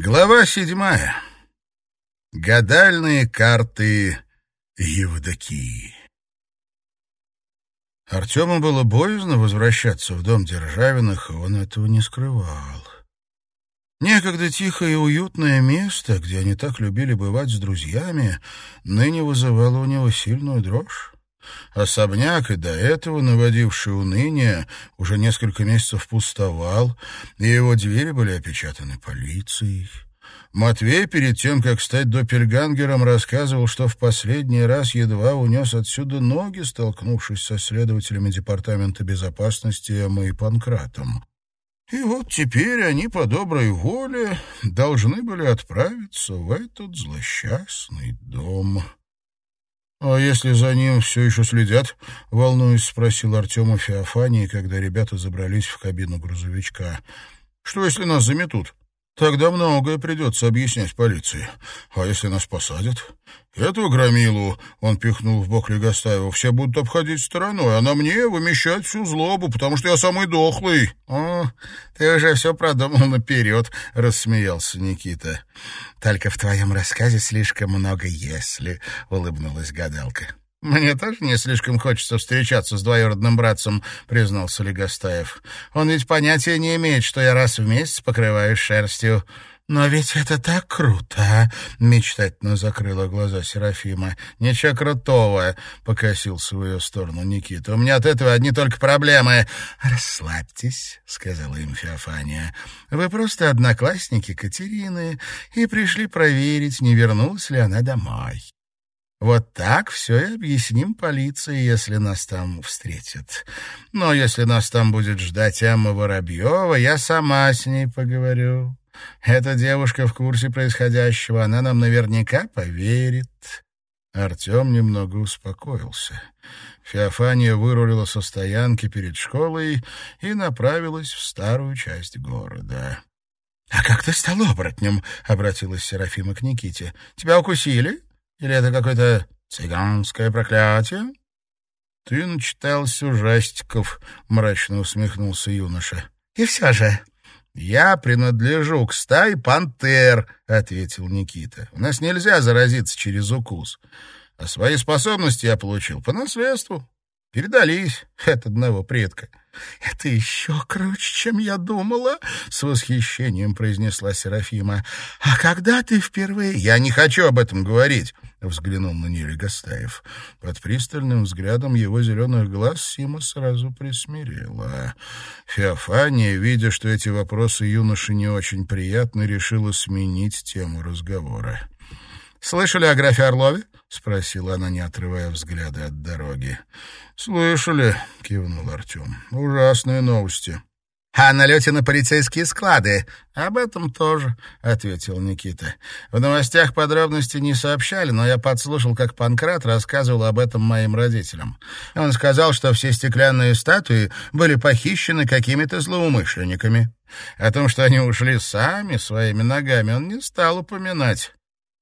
Глава седьмая. Гадальные карты Евдокии. Артему было боязно возвращаться в дом Державиных, и он этого не скрывал. Некогда тихое и уютное место, где они так любили бывать с друзьями, ныне вызывало у него сильную дрожь. Особняк, и до этого наводивший уныние, уже несколько месяцев пустовал, и его двери были опечатаны полицией. Матвей перед тем, как стать доппельгангером, рассказывал, что в последний раз едва унес отсюда ноги, столкнувшись со следователями Департамента безопасности Эммой и Панкратом. И вот теперь они по доброй воле должны были отправиться в этот злосчастный дом. «А если за ним все еще следят?» — волнуясь, спросил Артем у Феофании, когда ребята забрались в кабину грузовичка. «Что, если нас заметут? Тогда многое придется объяснять полиции. А если нас посадят? Эту громилу, — он пихнул в бок Легостаева, — все будут обходить стороной, а на мне вымещать всю злобу, потому что я самый дохлый. — О, ты уже все продумал наперед, — рассмеялся Никита. — Только в твоем рассказе слишком много «если», — улыбнулась гадалка. «Мне тоже не слишком хочется встречаться с двоюродным братцем», — признался Легостаев. «Он ведь понятия не имеет, что я раз в месяц покрываюсь шерстью». «Но ведь это так круто!» а?» — мечтательно закрыла глаза Серафима. «Ничего крутого!» — покосился в ее сторону Никита. «У меня от этого одни только проблемы!» «Расслабьтесь!» — сказала им Феофания. «Вы просто одноклассники Катерины и пришли проверить, не вернулась ли она домой. Вот так все и объясним полиции, если нас там встретят. Но если нас там будет ждать Эмма Воробьева, я сама с ней поговорю. Эта девушка в курсе происходящего, она нам наверняка поверит». Артем немного успокоился. Феофания вырулила со стоянки перед школой и направилась в старую часть города. — А как ты стал оборотнем? — обратилась Серафима к Никите. — Тебя укусили? Или это какое-то цыганское проклятие? — Ты начитался ужастиков, — мрачно усмехнулся юноша. — И все же... — Я принадлежу к стае пантер, — ответил Никита. — У нас нельзя заразиться через укус. А свои способности я получил по наследству. Передались от одного предка. — Это еще круче, чем я думала, — с восхищением произнесла Серафима. — А когда ты впервые... — Я не хочу об этом говорить, — взглянул на нее Легостаев. Под пристальным взглядом его зеленых глаз Сима сразу присмирела. Феофания, видя, что эти вопросы юноши не очень приятны, решила сменить тему разговора. «Слышали о графе Орлове?» — спросила она, не отрывая взгляда от дороги. «Слышали», — кивнул Артем. «Ужасные новости». «А о налете на полицейские склады? Об этом тоже», — ответил Никита. «В новостях подробности не сообщали, но я подслушал, как Панкрат рассказывал об этом моим родителям. Он сказал, что все стеклянные статуи были похищены какими-то злоумышленниками. О том, что они ушли сами, своими ногами, он не стал упоминать».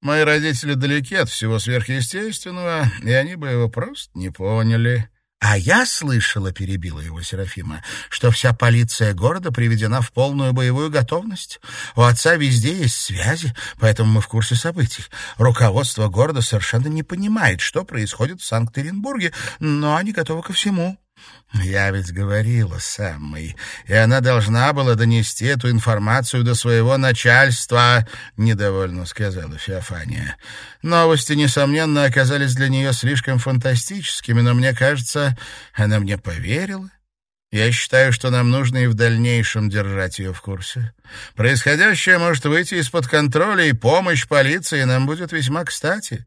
Мои родители далеки от всего сверхъестественного, и они бы его просто не поняли. — А я слышала, — перебила его Серафима, — что вся полиция города приведена в полную боевую готовность. У отца везде есть связи, поэтому мы в курсе событий. Руководство города совершенно не понимает, что происходит в Санкт-Петербурге, но они готовы ко всему. Я ведь говорила с и она должна была донести эту информацию до своего начальства, — недовольно сказала Феофания. Новости, несомненно, оказались для нее слишком фантастическими, но мне кажется, она мне поверила. Я считаю, что нам нужно и в дальнейшем держать ее в курсе. Происходящее может выйти из-под контроля, и помощь полиции нам будет весьма кстати.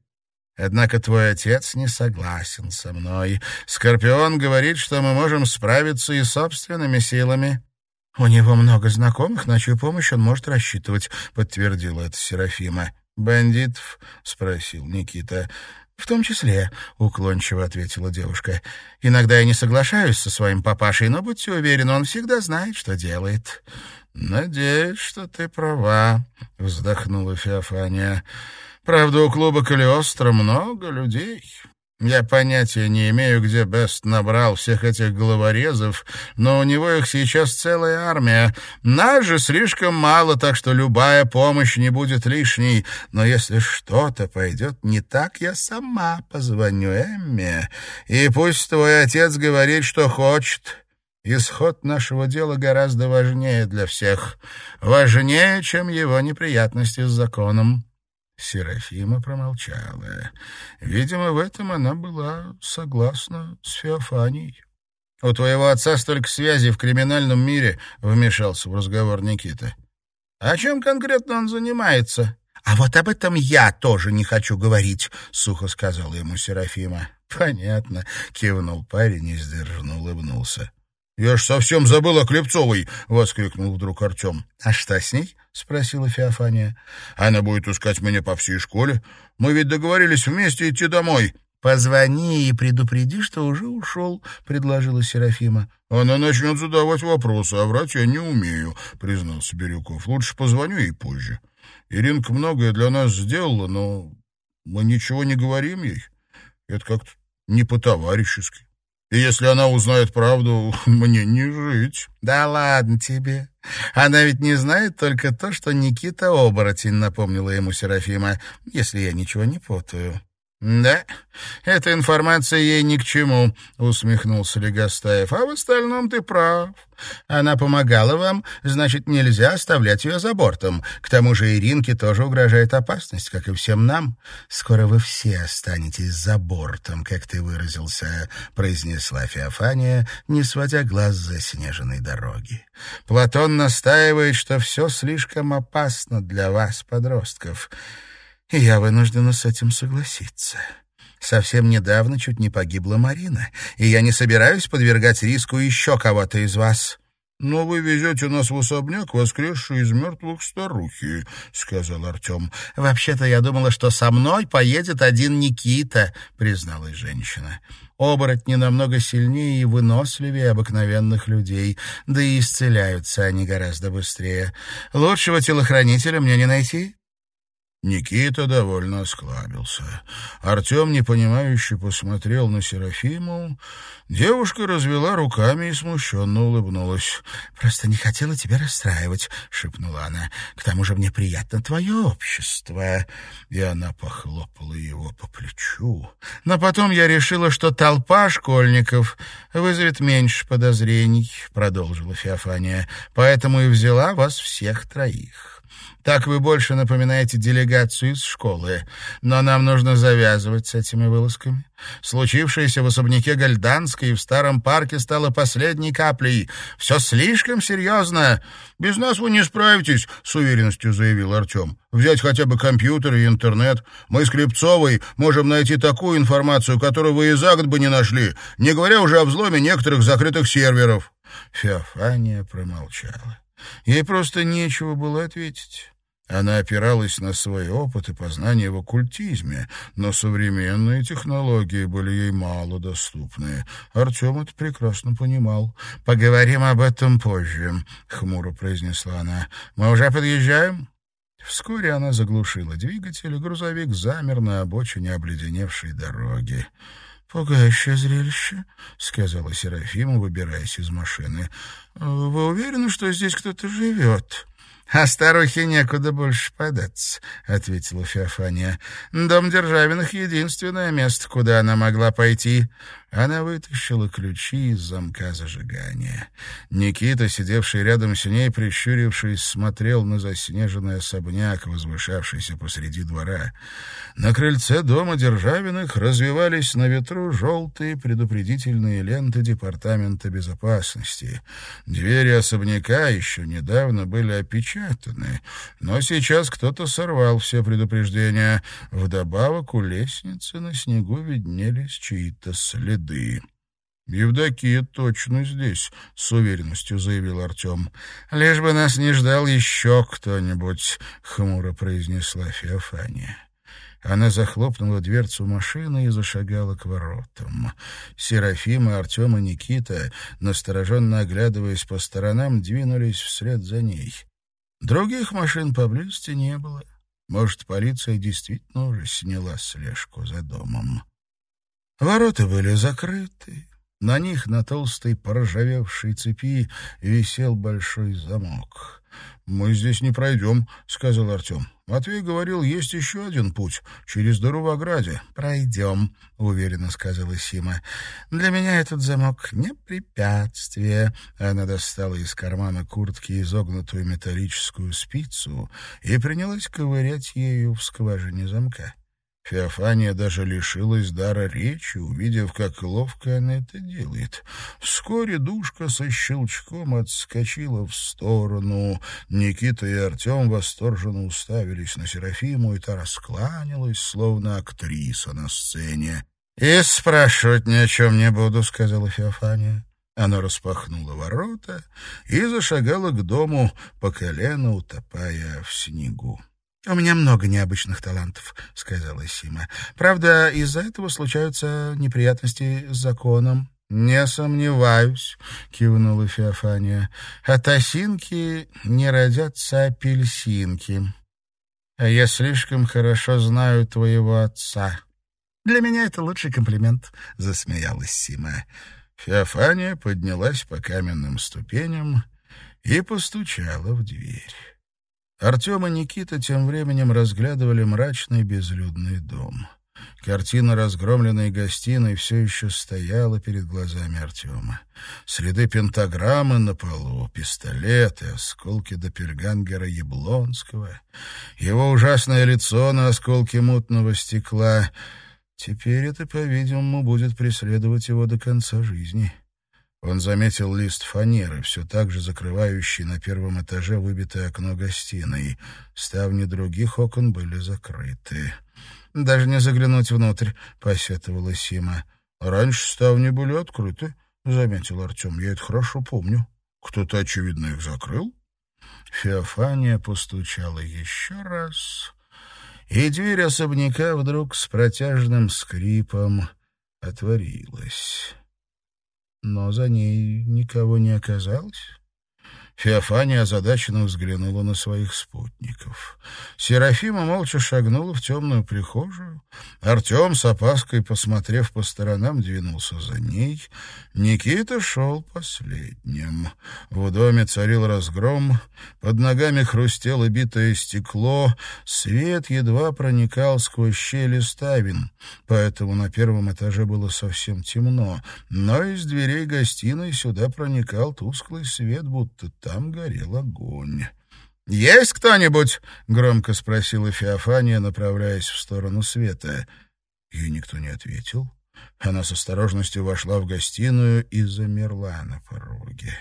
Однако твой отец не согласен со мной. Скорпион говорит, что мы можем справиться и собственными силами. У него много знакомых, на чью помощь он может рассчитывать, подтвердила это Серафима. Бандитов? спросил Никита. «В том числе», — уклончиво ответила девушка. «Иногда я не соглашаюсь со своим папашей, но будьте уверены, он всегда знает, что делает». «Надеюсь, что ты права», — вздохнула Феофания. Правда, у клуба Калиостро много людей. Я понятия не имею, где Бест набрал всех этих головорезов, но у него их сейчас целая армия. Нас же слишком мало, так что любая помощь не будет лишней. Но если что-то пойдет не так, я сама позвоню Эмме, и пусть твой отец говорит, что хочет». Исход нашего дела гораздо важнее для всех. Важнее, чем его неприятности с законом. Серафима промолчала. Видимо, в этом она была согласна с Феофанией. «У твоего отца столько связей в криминальном мире», — вмешался в разговор Никита. «О чем конкретно он занимается?» «А вот об этом я тоже не хочу говорить», — сухо сказала ему Серафима. «Понятно», — кивнул парень и сдержанно улыбнулся. «Я ж совсем забыл о Клепцовой!» — воскликнул вдруг Артем. «А что с ней?» — спросила Феофания. «Она будет искать меня по всей школе. Мы ведь договорились вместе идти домой». «Позвони и предупреди, что уже ушел», — предложила Серафима. «Она начнет задавать вопросы, а врать я не умею», — признался Бирюков. «Лучше позвоню ей позже. Иринка многое для нас сделала, но мы ничего не говорим ей. Это как-то не по-товарищески». И если она узнает правду, мне не жить. Да ладно тебе. Она ведь не знает только то, что Никита оборотень, напомнила ему Серафима, если я ничего не путаю. «Да, эта информация ей ни к чему», — усмехнулся Легостаев. «А в остальном ты прав. Она помогала вам, значит, нельзя оставлять ее за бортом. К тому же Иринке тоже угрожает опасность, как и всем нам. Скоро вы все останетесь за бортом, как ты выразился», — произнесла Феофания, не сводя глаз с заснеженной дороги. «Платон настаивает, что все слишком опасно для вас, подростков» я вынуждена с этим согласиться. Совсем недавно чуть не погибла Марина, и я не собираюсь подвергать риску еще кого-то из вас». «Но вы везете нас в особняк, воскресший из мертвых старухи», — сказал Артем. «Вообще-то я думала, что со мной поедет один Никита», — призналась женщина. «Оборотни намного сильнее и выносливее обыкновенных людей, да и исцеляются они гораздо быстрее. Лучшего телохранителя мне не найти». Никита довольно осклабился. Артем, непонимающе, посмотрел на Серафиму. Девушка развела руками и смущенно улыбнулась. «Просто не хотела тебя расстраивать», — шепнула она. «К тому же мне приятно твое общество». И она похлопала его по плечу. «Но потом я решила, что толпа школьников вызовет меньше подозрений», — продолжила Феофания. «Поэтому и взяла вас всех троих». Так вы больше напоминаете делегацию из школы. Но нам нужно завязывать с этими вылазками. Случившееся в особняке Гальданской и в старом парке стало последней каплей. Все слишком серьезно. Без нас вы не справитесь, с уверенностью заявил Артем. Взять хотя бы компьютер и интернет. Мы с Крепцовой можем найти такую информацию, которую вы и за год бы не нашли, не говоря уже о взломе некоторых закрытых серверов. Феофания промолчала. Ей просто нечего было ответить. Она опиралась на свой опыт и познания в оккультизме, но современные технологии были ей мало доступны. Артем это прекрасно понимал. «Поговорим об этом позже», — хмуро произнесла она. «Мы уже подъезжаем?» Вскоре она заглушила двигатель, и грузовик замер на обочине обледеневшей дороги. «Пугающее зрелище», — сказала Серафима, выбираясь из машины. «Вы уверены, что здесь кто-то живет?» «А старухе некуда больше податься», — ответила Феофания. «Дом Державиных — единственное место, куда она могла пойти. Она вытащила ключи из замка зажигания. Никита, сидевший рядом с ней, прищурившись, смотрел на заснеженный особняк, возвышавшийся посреди двора. На крыльце дома Державиных развивались на ветру желтые предупредительные ленты Департамента безопасности. Двери особняка еще недавно были опечатаны, но сейчас кто-то сорвал все предупреждения. Вдобавок у лестницы на снегу виднелись чьи-то следы следы. «Евдокия точно здесь», — с уверенностью заявил Артем. «Лишь бы нас не ждал еще кто-нибудь», — хмуро произнесла Феофания. Она захлопнула дверцу машины и зашагала к воротам. Серафим и Артем и Никита, настороженно оглядываясь по сторонам, двинулись вслед за ней. Других машин поблизости не было. Может, полиция действительно уже сняла слежку за домом. Ворота были закрыты. На них на толстой поржавевшей цепи висел большой замок. «Мы здесь не пройдем», — сказал Артем. «Матвей говорил, есть еще один путь, через дыру в ограде». «Пройдем», — уверенно сказала Сима. «Для меня этот замок не препятствие». Она достала из кармана куртки изогнутую металлическую спицу и принялась ковырять ею в скважине замка. Феофания даже лишилась дара речи, увидев, как ловко она это делает. Вскоре душка со щелчком отскочила в сторону. Никита и Артем восторженно уставились на Серафиму, и та раскланялась, словно актриса на сцене. «И спрашивать ни о чем не буду», — сказала Феофания. Она распахнула ворота и зашагала к дому, по колено утопая в снегу. «У меня много необычных талантов», — сказала Сима. «Правда, из-за этого случаются неприятности с законом». «Не сомневаюсь», — кивнула Феофания. «От осинки не родятся апельсинки. А я слишком хорошо знаю твоего отца». «Для меня это лучший комплимент», — засмеялась Сима. Феофания поднялась по каменным ступеням и постучала в дверь. Артем и Никита тем временем разглядывали мрачный безлюдный дом. Картина разгромленной гостиной все еще стояла перед глазами Артема. Следы пентаграммы на полу, пистолеты, осколки допергангера Яблонского, его ужасное лицо на осколке мутного стекла. Теперь это, по-видимому, будет преследовать его до конца жизни. Он заметил лист фанеры, все так же закрывающий на первом этаже выбитое окно гостиной. Ставни других окон были закрыты. «Даже не заглянуть внутрь», — посетовала Сима. «Раньше ставни были открыты», — заметил Артем. «Я это хорошо помню. Кто-то, очевидно, их закрыл». Феофания постучала еще раз, и дверь особняка вдруг с протяжным скрипом отворилась но за ней никого не оказалось. Феофания озадаченно взглянула на своих спутников. Серафима молча шагнула в темную прихожую. Артем, с опаской посмотрев по сторонам, двинулся за ней. Никита шел последним. В доме царил разгром, под ногами хрустело битое стекло, свет едва проникал сквозь щели ставин, поэтому на первом этаже было совсем темно, но из дверей гостиной сюда проникал тусклый свет, будто там горел огонь. «Есть кто-нибудь?» — громко спросила Феофания, направляясь в сторону света. Ей никто не ответил. Она с осторожностью вошла в гостиную и замерла на пороге.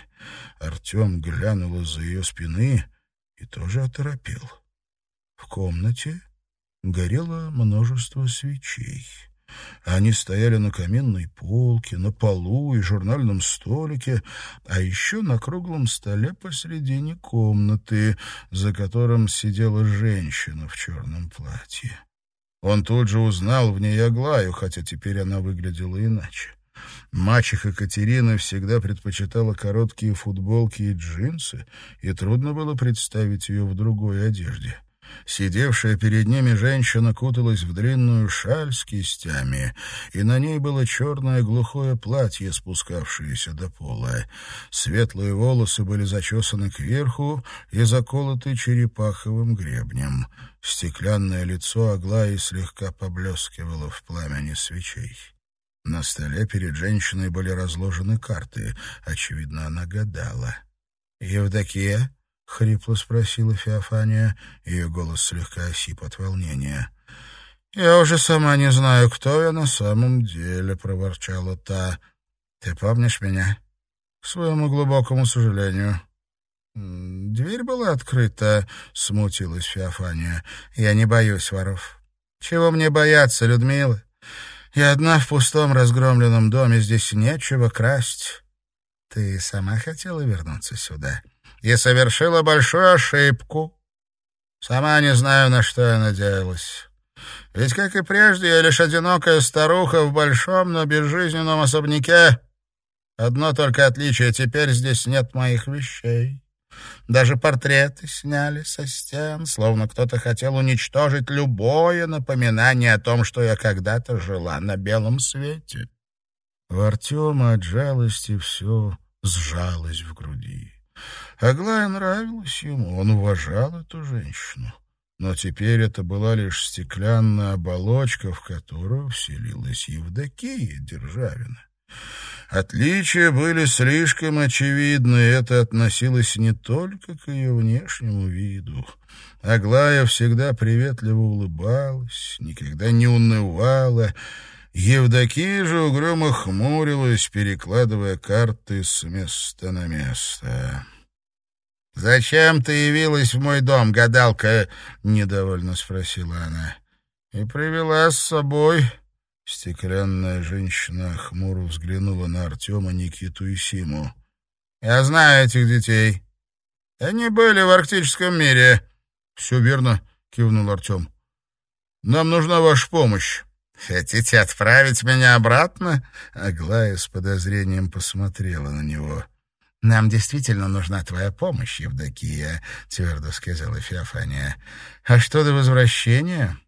Артем глянул из-за ее спины и тоже оторопел. В комнате горело множество свечей. Они стояли на каминной полке, на полу и журнальном столике, а еще на круглом столе посредине комнаты, за которым сидела женщина в черном платье. Он тут же узнал в ней Аглаю, хотя теперь она выглядела иначе. Мачеха Катерина всегда предпочитала короткие футболки и джинсы, и трудно было представить ее в другой одежде. Сидевшая перед ними женщина куталась в длинную шаль с кистями, и на ней было черное глухое платье, спускавшееся до пола. Светлые волосы были зачесаны кверху и заколоты черепаховым гребнем. Стеклянное лицо Аглаи слегка поблескивало в пламени свечей. На столе перед женщиной были разложены карты. Очевидно, она гадала. «Евдокия?» — хрипло спросила Феофания. Ее голос слегка осип от волнения. «Я уже сама не знаю, кто я на самом деле», — проворчала та. «Ты помнишь меня?» «К своему глубокому сожалению». «Дверь была открыта», — смутилась Феофания. «Я не боюсь воров». «Чего мне бояться, Людмила? Я одна в пустом разгромленном доме, здесь нечего красть». «Ты сама хотела вернуться сюда?» И совершила большую ошибку. Сама не знаю, на что я надеялась. Ведь, как и прежде, я лишь одинокая старуха в большом, но безжизненном особняке. Одно только отличие — теперь здесь нет моих вещей. Даже портреты сняли со стен, словно кто-то хотел уничтожить любое напоминание о том, что я когда-то жила на белом свете. У Артема от жалости все сжалось в груди. Аглая нравилась ему, он уважал эту женщину. Но теперь это была лишь стеклянная оболочка, в которую вселилась Евдокия Державина. Отличия были слишком очевидны, и это относилось не только к ее внешнему виду. Аглая всегда приветливо улыбалась, никогда не унывала. Евдокия же угрюмо хмурилась, перекладывая карты с места на место. «Зачем ты явилась в мой дом, гадалка?» — недовольно спросила она. «И привела с собой...» Стеклянная женщина хмуро взглянула на Артема, Никиту и Симу. «Я знаю этих детей. Они были в арктическом мире». «Все верно», — кивнул Артем. «Нам нужна ваша помощь». «Хотите отправить меня обратно?» Аглая с подозрением посмотрела на него. «Нам действительно нужна твоя помощь, Евдокия», — твердо сказала Феофания. «А что до возвращения?»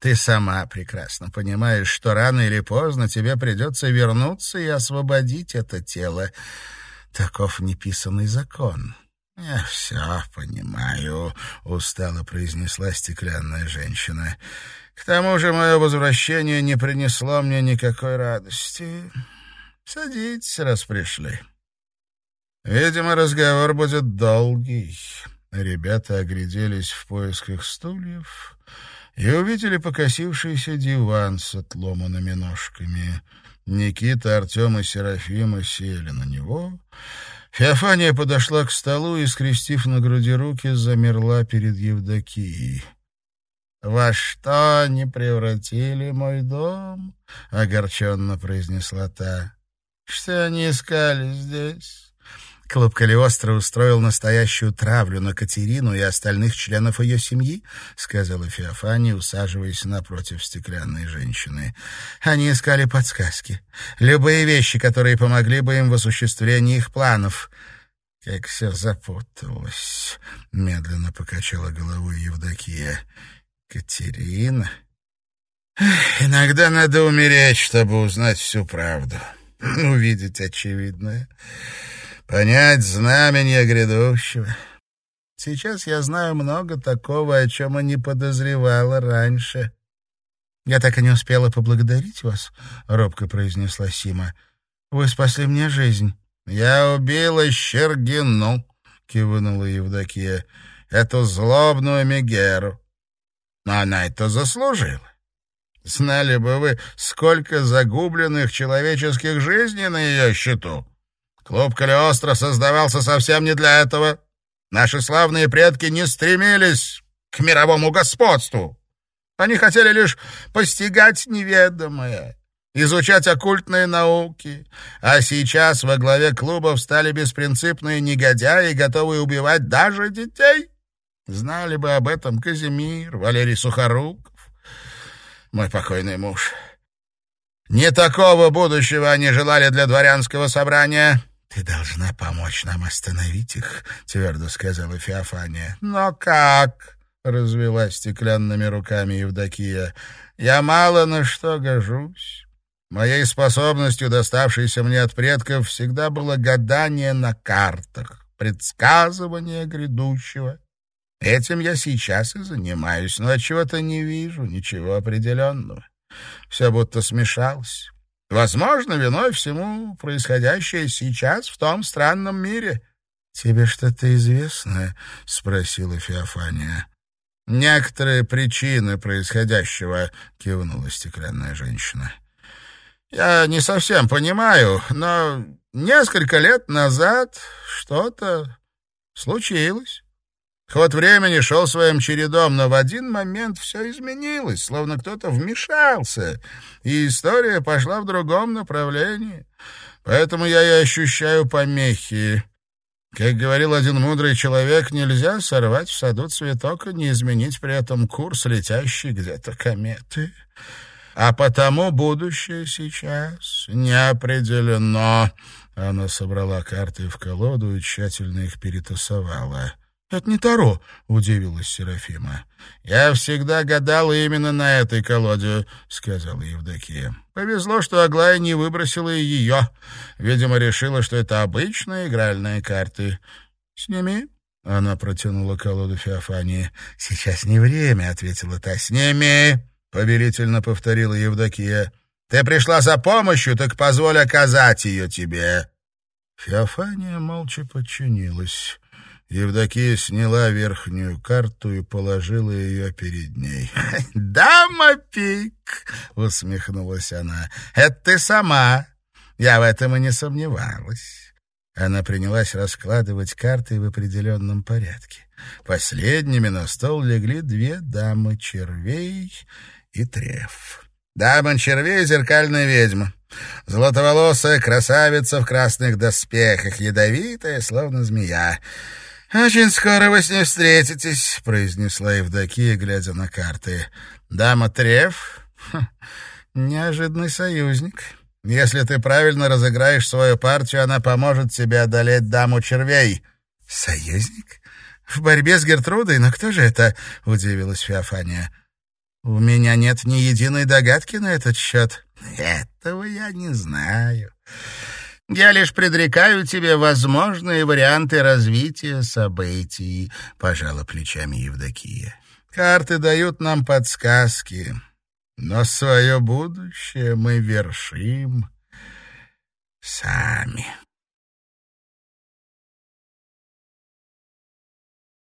Ты сама прекрасно понимаешь, что рано или поздно тебе придется вернуться и освободить это тело. Таков неписанный закон. «Я все понимаю», — устало произнесла стеклянная женщина. «К тому же мое возвращение не принесло мне никакой радости. Садитесь, раз пришли. Видимо, разговор будет долгий». Ребята огляделись в поисках стульев и увидели покосившийся диван с отломанными ножками. Никита, Артем и Серафима сели на него. Феофания подошла к столу и, скрестив на груди руки, замерла перед Евдокией. «Во что не превратили мой дом?» — огорченно произнесла та. «Что они искали здесь?» Клуб Калиостро устроил настоящую травлю на Катерину и остальных членов ее семьи, — сказала Феофания, усаживаясь напротив стеклянной женщины. Они искали подсказки, любые вещи, которые помогли бы им в осуществлении их планов. Как все запуталось, — медленно покачала головой Евдокия. Катерина... Иногда надо умереть, чтобы узнать всю правду, увидеть очевидное понять знамение грядущего. Сейчас я знаю много такого, о чем и не подозревала раньше. Я так и не успела поблагодарить вас, — робко произнесла Сима. Вы спасли мне жизнь. Я убила Щергину, — кивнула Евдокия, — эту злобную Мегеру. Но она это заслужила. Знали бы вы, сколько загубленных человеческих жизней на ее счету. Клуб Калиостро создавался совсем не для этого. Наши славные предки не стремились к мировому господству. Они хотели лишь постигать неведомое, изучать оккультные науки. А сейчас во главе клубов стали беспринципные негодяи, готовые убивать даже детей. Знали бы об этом Казимир, Валерий Сухоруков, мой покойный муж. Не такого будущего они желали для дворянского собрания. «Ты должна помочь нам остановить их», — твердо сказала Феофания. «Но как?» — развела стеклянными руками Евдокия. «Я мало на что гожусь. Моей способностью, доставшейся мне от предков, всегда было гадание на картах, предсказывание грядущего. Этим я сейчас и занимаюсь, но чего-то не вижу, ничего определенного. Все будто смешалось». Возможно, виной всему происходящее сейчас в том странном мире. — Тебе что-то известно? — спросила Феофания. — Некоторые причины происходящего, — кивнула стеклянная женщина. — Я не совсем понимаю, но несколько лет назад что-то случилось. Ход времени шел своим чередом, но в один момент все изменилось, словно кто-то вмешался, и история пошла в другом направлении. Поэтому я и ощущаю помехи. Как говорил один мудрый человек, нельзя сорвать в саду цветок и не изменить при этом курс летящей где-то кометы. а потому будущее сейчас не определено». Она собрала карты в колоду и тщательно их перетасовала. «Это не Таро», — удивилась Серафима. «Я всегда гадала именно на этой колоде», — сказала Евдокия. «Повезло, что Аглая не выбросила и ее. Видимо, решила, что это обычные игральные карты. Сними». Она протянула колоду Феофании. «Сейчас не время», — ответила та. «Сними», — повелительно повторила Евдокия. «Ты пришла за помощью, так позволь оказать ее тебе». Феофания молча подчинилась. Евдокия сняла верхнюю карту и положила ее перед ней. «Дама пик!» — усмехнулась она. «Это ты сама. Я в этом и не сомневалась». Она принялась раскладывать карты в определенном порядке. Последними на стол легли две дамы червей и треф. Дама червей — зеркальная ведьма. Золотоволосая красавица в красных доспехах, ядовитая, словно змея. «Очень скоро вы с ней встретитесь», — произнесла Евдокия, глядя на карты. «Дама Треф? Ха, неожиданный союзник. Если ты правильно разыграешь свою партию, она поможет тебе одолеть даму червей». «Союзник? В борьбе с Гертрудой? Но кто же это?» — удивилась Феофания. «У меня нет ни единой догадки на этот счет». «Этого я не знаю». Я лишь предрекаю тебе возможные варианты развития событий, — пожала плечами Евдокия. Карты дают нам подсказки, но свое будущее мы вершим сами.